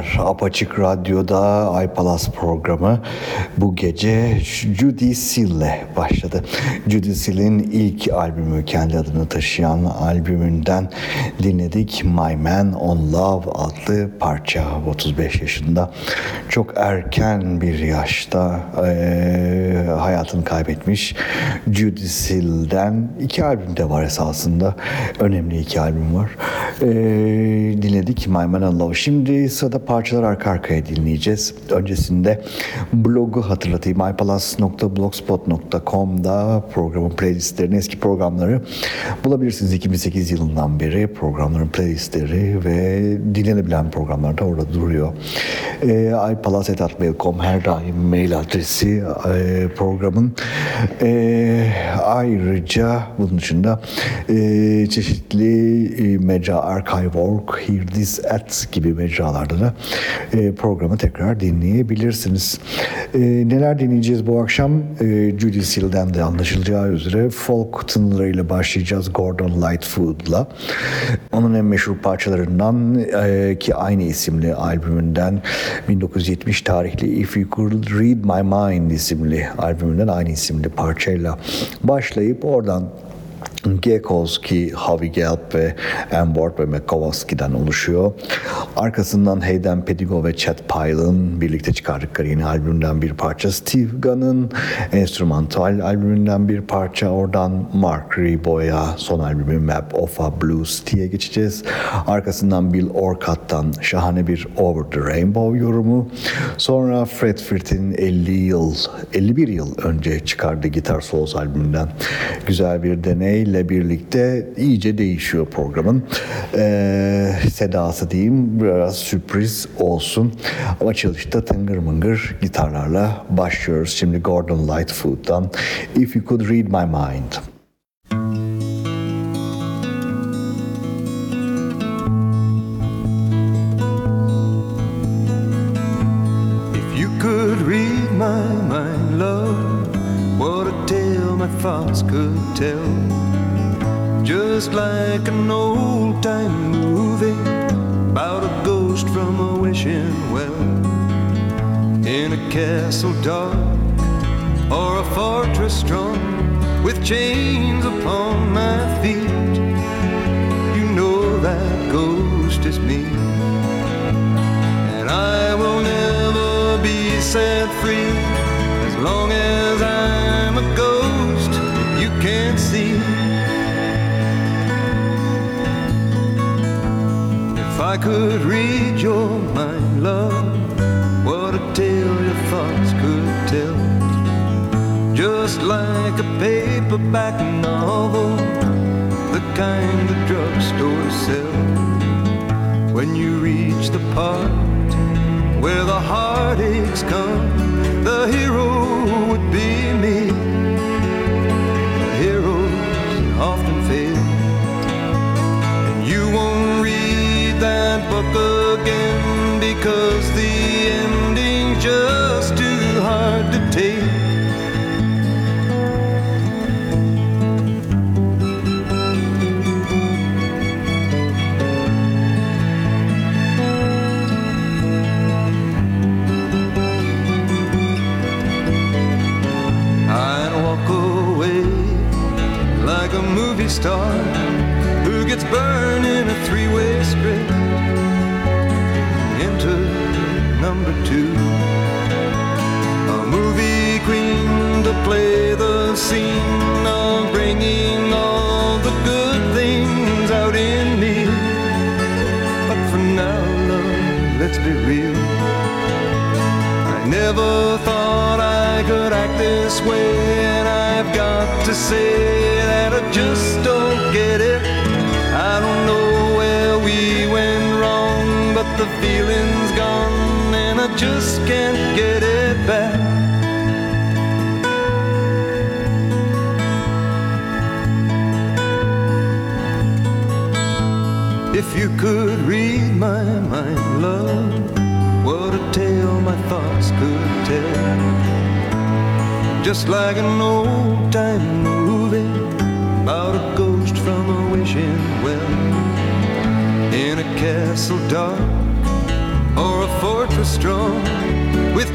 Geceler. Apaçık Radyo'da Ay Palas programı bu gece Judy Seal'le başladı. Judy Seal'in ilk albümü kendi adını taşıyan albümünden dinledik. My Man on Love adlı parça 35 yaşında. Çok erken bir yaşta eee, hayatını kaybetmiş. Judy Seal'den iki albüm de var esasında. Önemli iki albüm var. Eee, dinledik My Man on Love. Şimdi sırada parçalar arka arkaya dinleyeceğiz. Öncesinde blogu hatırlatayım. ipalas.blogspot.com'da programın playlistlerini, eski programları bulabilirsiniz. 2008 yılından beri programların playlistleri ve dinlenebilen programlar da orada duruyor. E, ipalas.mail.com her daim mail adresi e, programın Ee, ayrıca bunun dışında e, çeşitli e, mecra Archive.org, Hear This At gibi mecralarda da e, programı tekrar dinleyebilirsiniz. E, neler dinleyeceğiz bu akşam? E, Judy Seal'den de anlaşılacağı üzere folk tınılarıyla başlayacağız Gordon Lightfoot'la. Onun en meşhur parçalarından e, ki aynı isimli albümünden 1970 tarihli If You Could Read My Mind isimli albümünden aynı isimli parçayla başlayıp oradan Geckos ki Harvey Gelb ve Ambord ve McCowaski'den oluşuyor. Arkasından Hayden Pedigo ve Chet Pyle'ın birlikte çıkardıkları yeni albümünden bir parça. Steve Gunn'ın enstrümantal albümünden bir parça. Oradan Mark Reboy'a son albümü Map of a Blues diye geçeceğiz. Arkasından Bill Orcutt'tan şahane bir Over the Rainbow yorumu. Sonra Fred Frith'in 50 yıl, 51 yıl önce çıkardığı Gitar Souls albümünden güzel bir deney ile birlikte iyice değişiyor programın. Ee, sedası diyeyim biraz sürpriz olsun. Ama açılışta tıngır mıngır gitarlarla başlıyoruz. Şimdi Gordon Lightfoot'tan If You Could Read My Mind.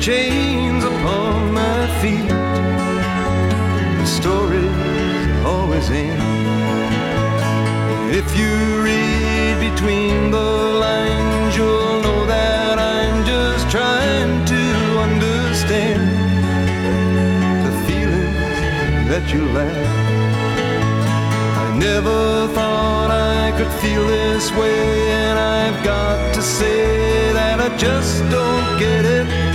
Chains upon my feet. The story's always in. If you read between the lines, you'll know that I'm just trying to understand the feelings that you lack. I never thought I could feel this way, and I've got to say that I just don't get it.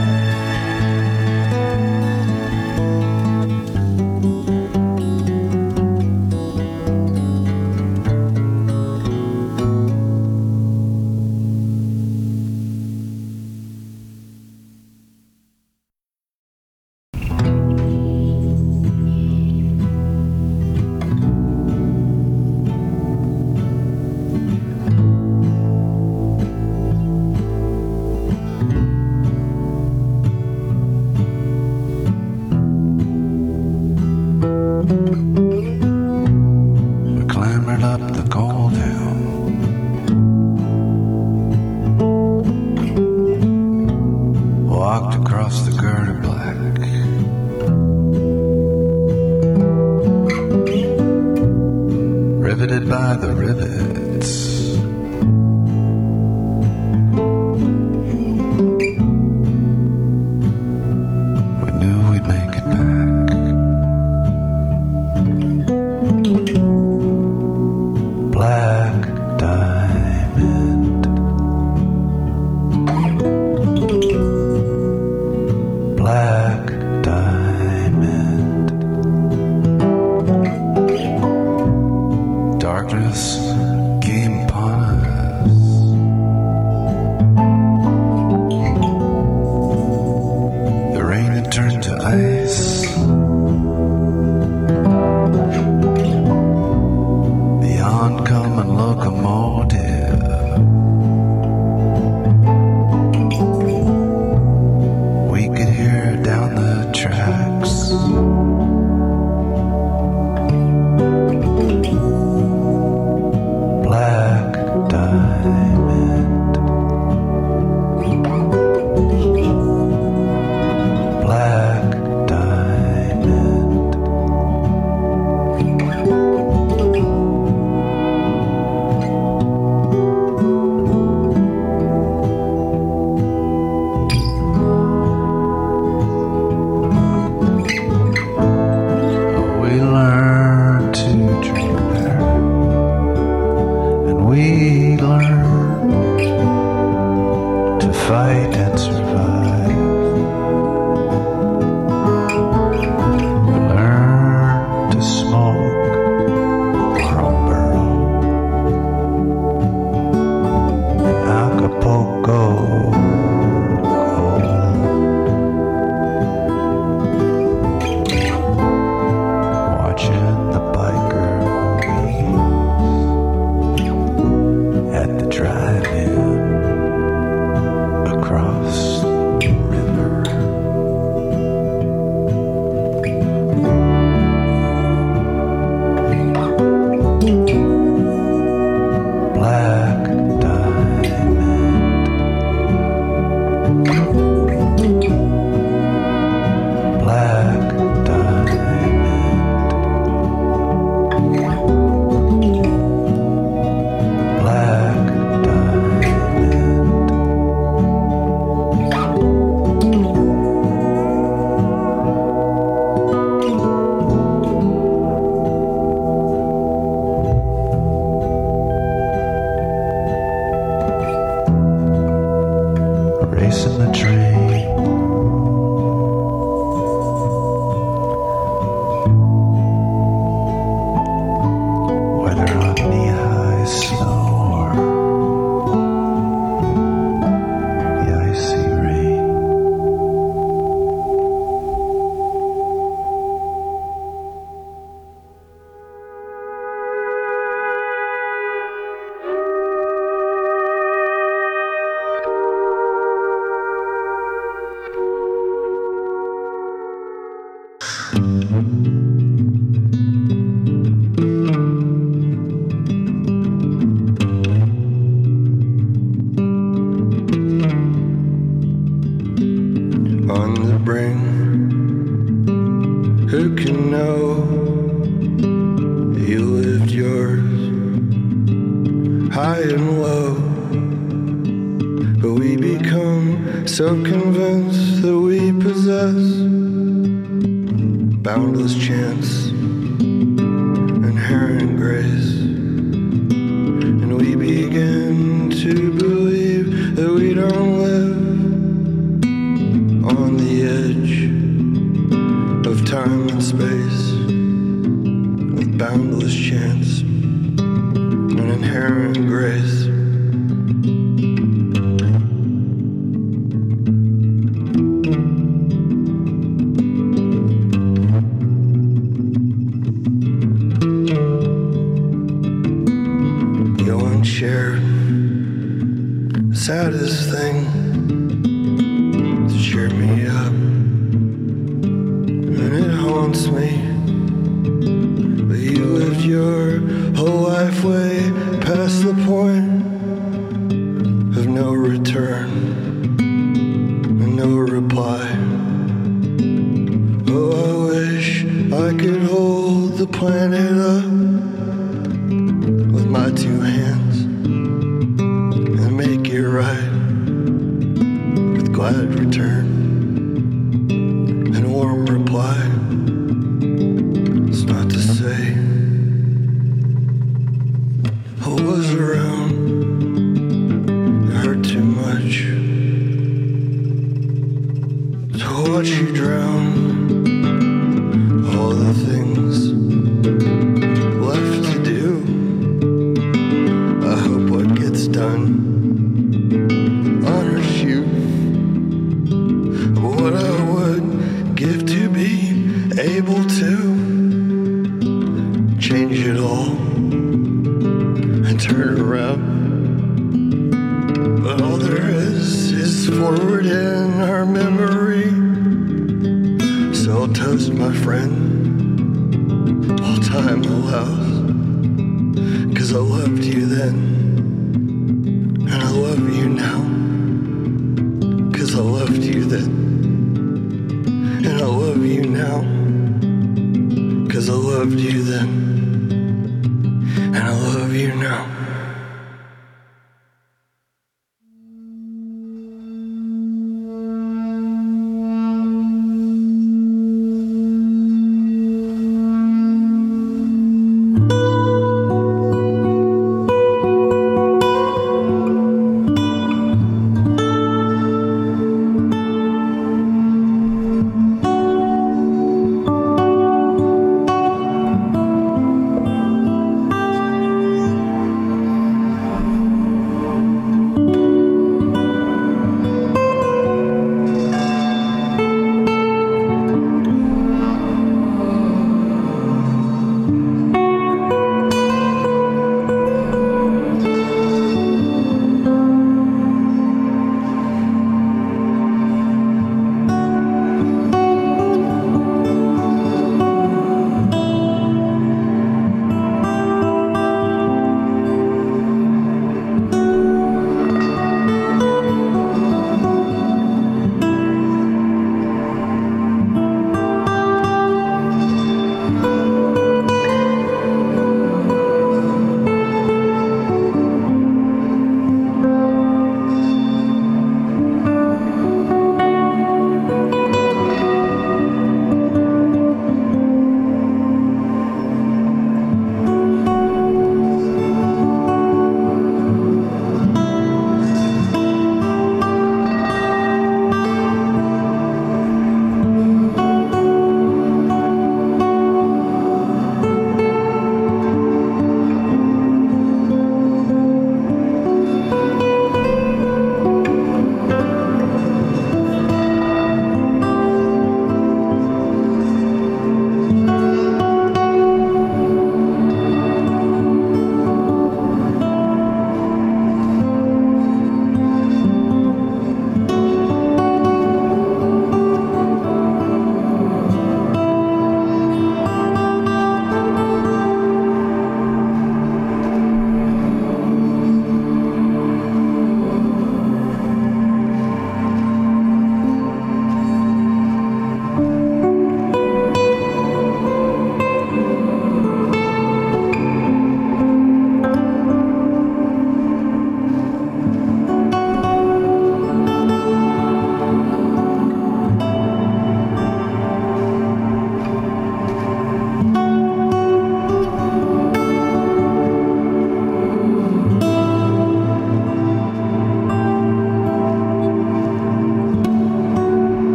All the things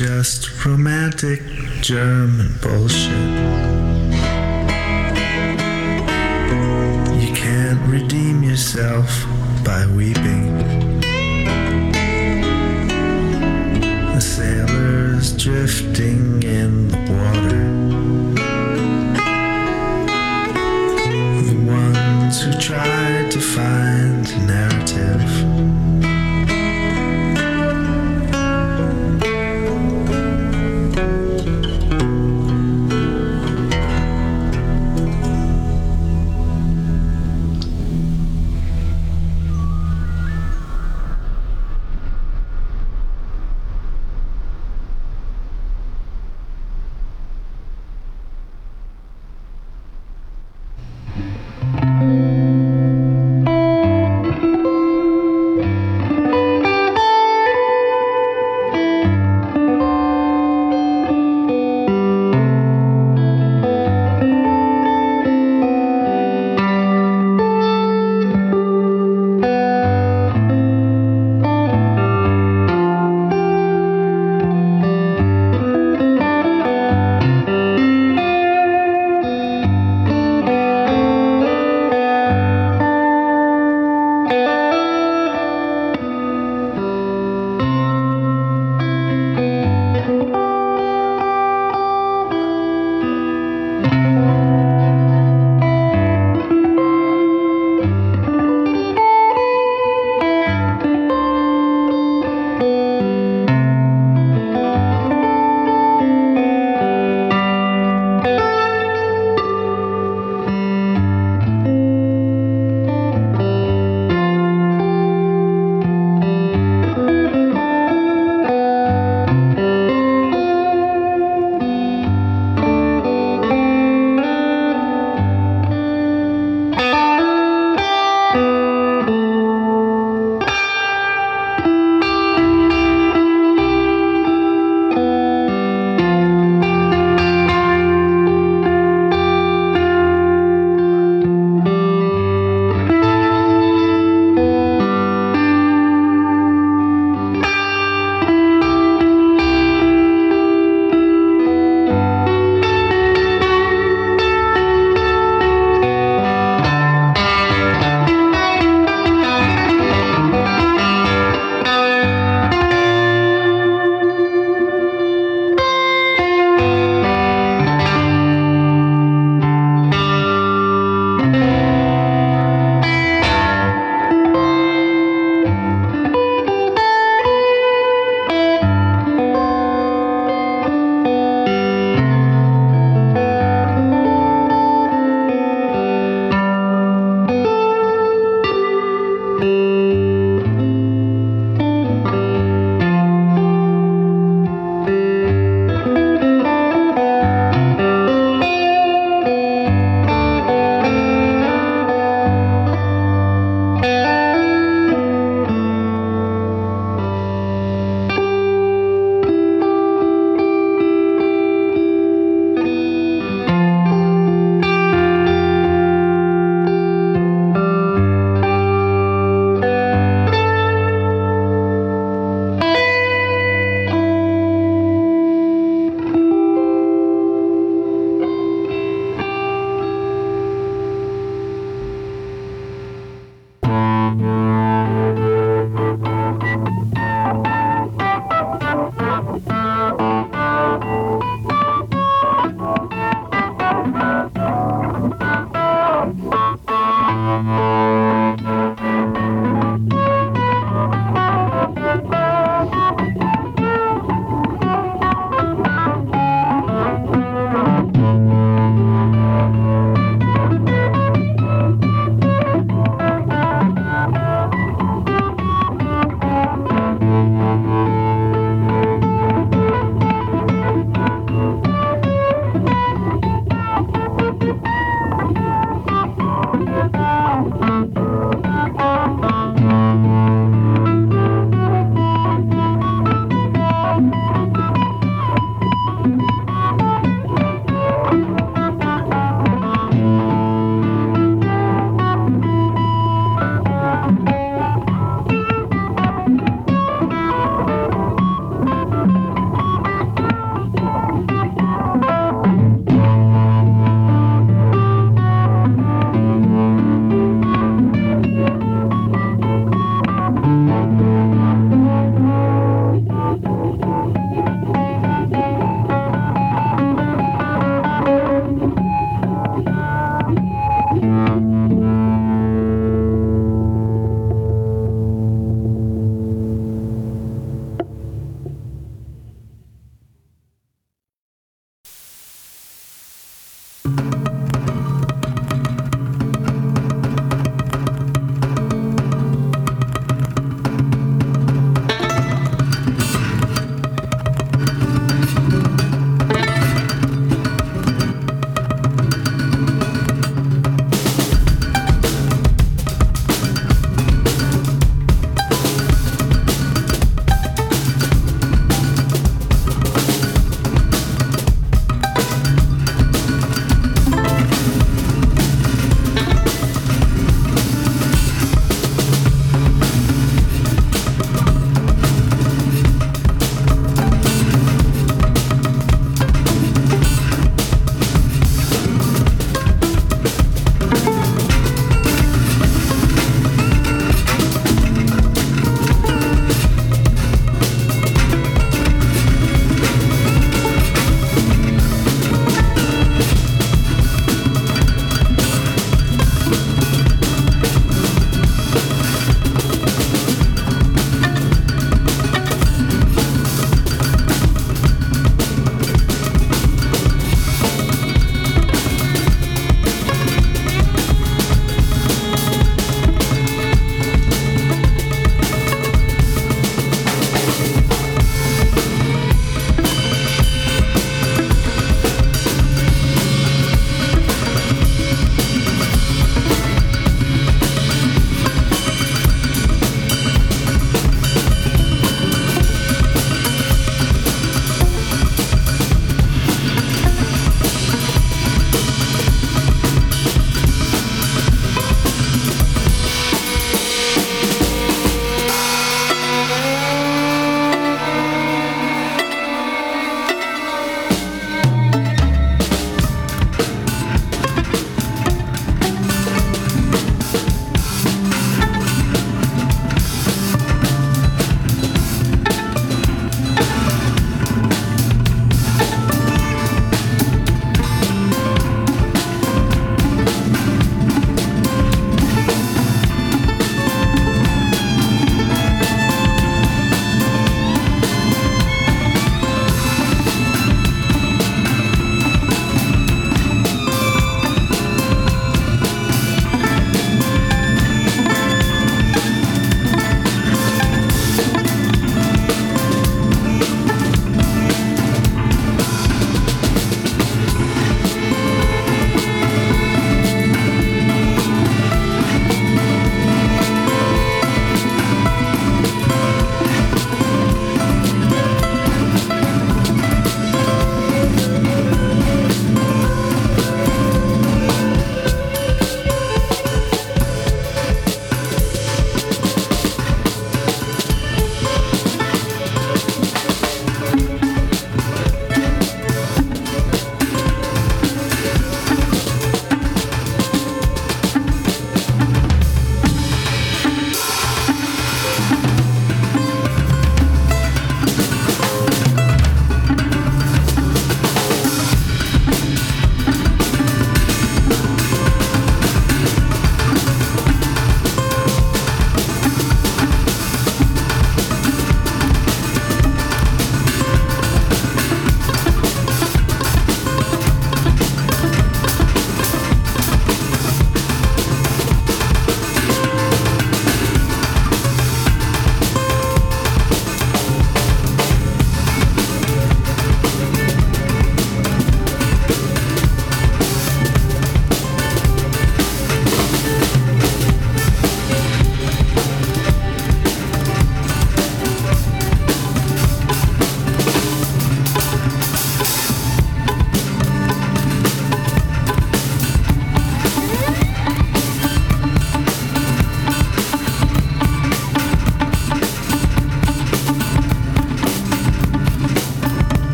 just romantic German bullshit. You can't redeem yourself by weeping. The sailors drifting in the water.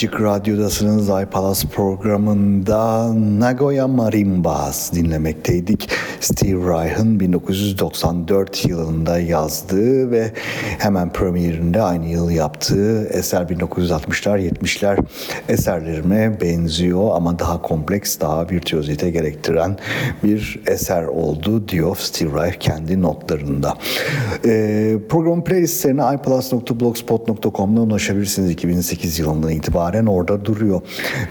Apaçık Radyo'dasınız iPalas programında Nagoya Marimbas dinlemekteydik. Steve Reich'ın 1994 yılında yazdığı ve hemen premierinde aynı yıl yaptığı eser 1960'lar 70'ler eserlerime benziyor ama daha kompleks, daha virtüözite gerektiren bir eser oldu diyor Steve Reich kendi notlarında. Ee, programın playlistlerine iPlus.blogspot.com'da ulaşabilirsiniz 2008 yılından itibaren orada duruyor.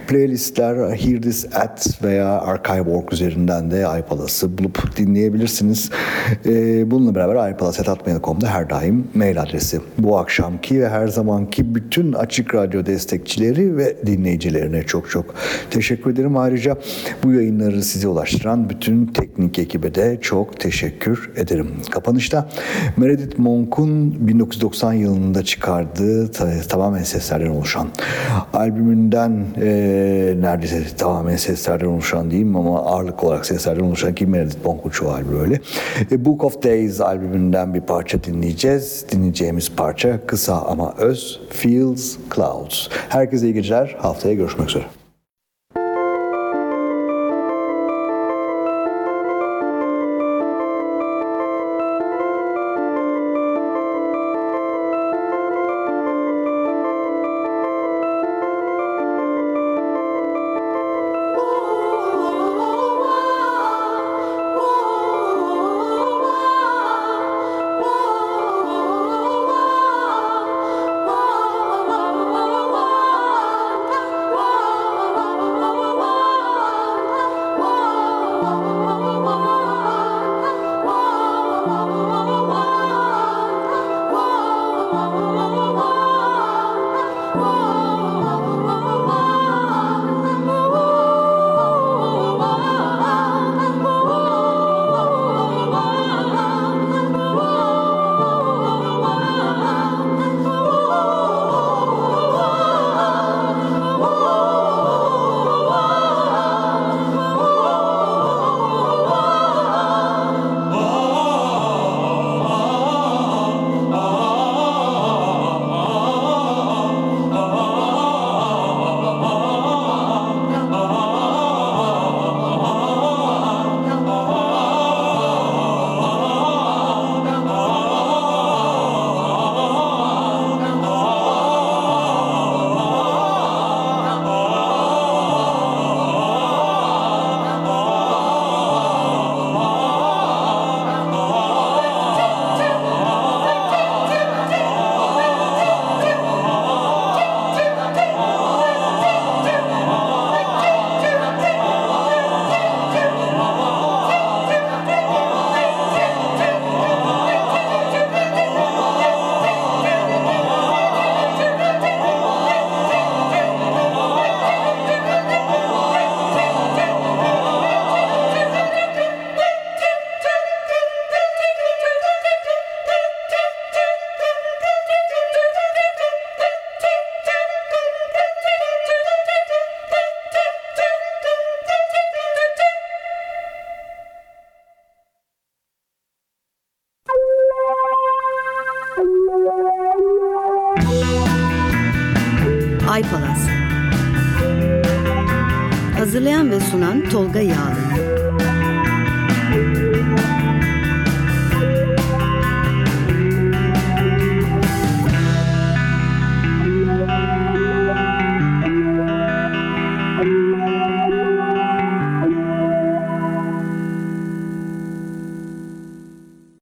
Playlistler Hear This At veya Archive.org üzerinden de iPalas'ı bulup dinleyebilirsiniz. Ee, bununla beraber iPalas.mail.com'da her daim mail adresi. Bu akşamki ve her zamanki bütün Açık Radyo destekçileri ve dinleyicilerine çok çok teşekkür ederim. Ayrıca bu yayınları size ulaştıran bütün teknik ekibe de çok teşekkür ederim. Kapanışta Meredith Monk'un 1990 yılında çıkardığı ta- tamamen seslerden oluşan albümünden e, neredeyse tamamen seslerden oluşan diyeyim ama ağırlık olarak seslerden oluşan ki Meredith Monk'un çoğu albüm öyle. E, Book of Days albümünden bir parça dinleyeceğiz. Dinleyeceğimiz parça kısa ama öz Fields Clouds. Herkese iyi geceler. Haftaya görüşmek üzere.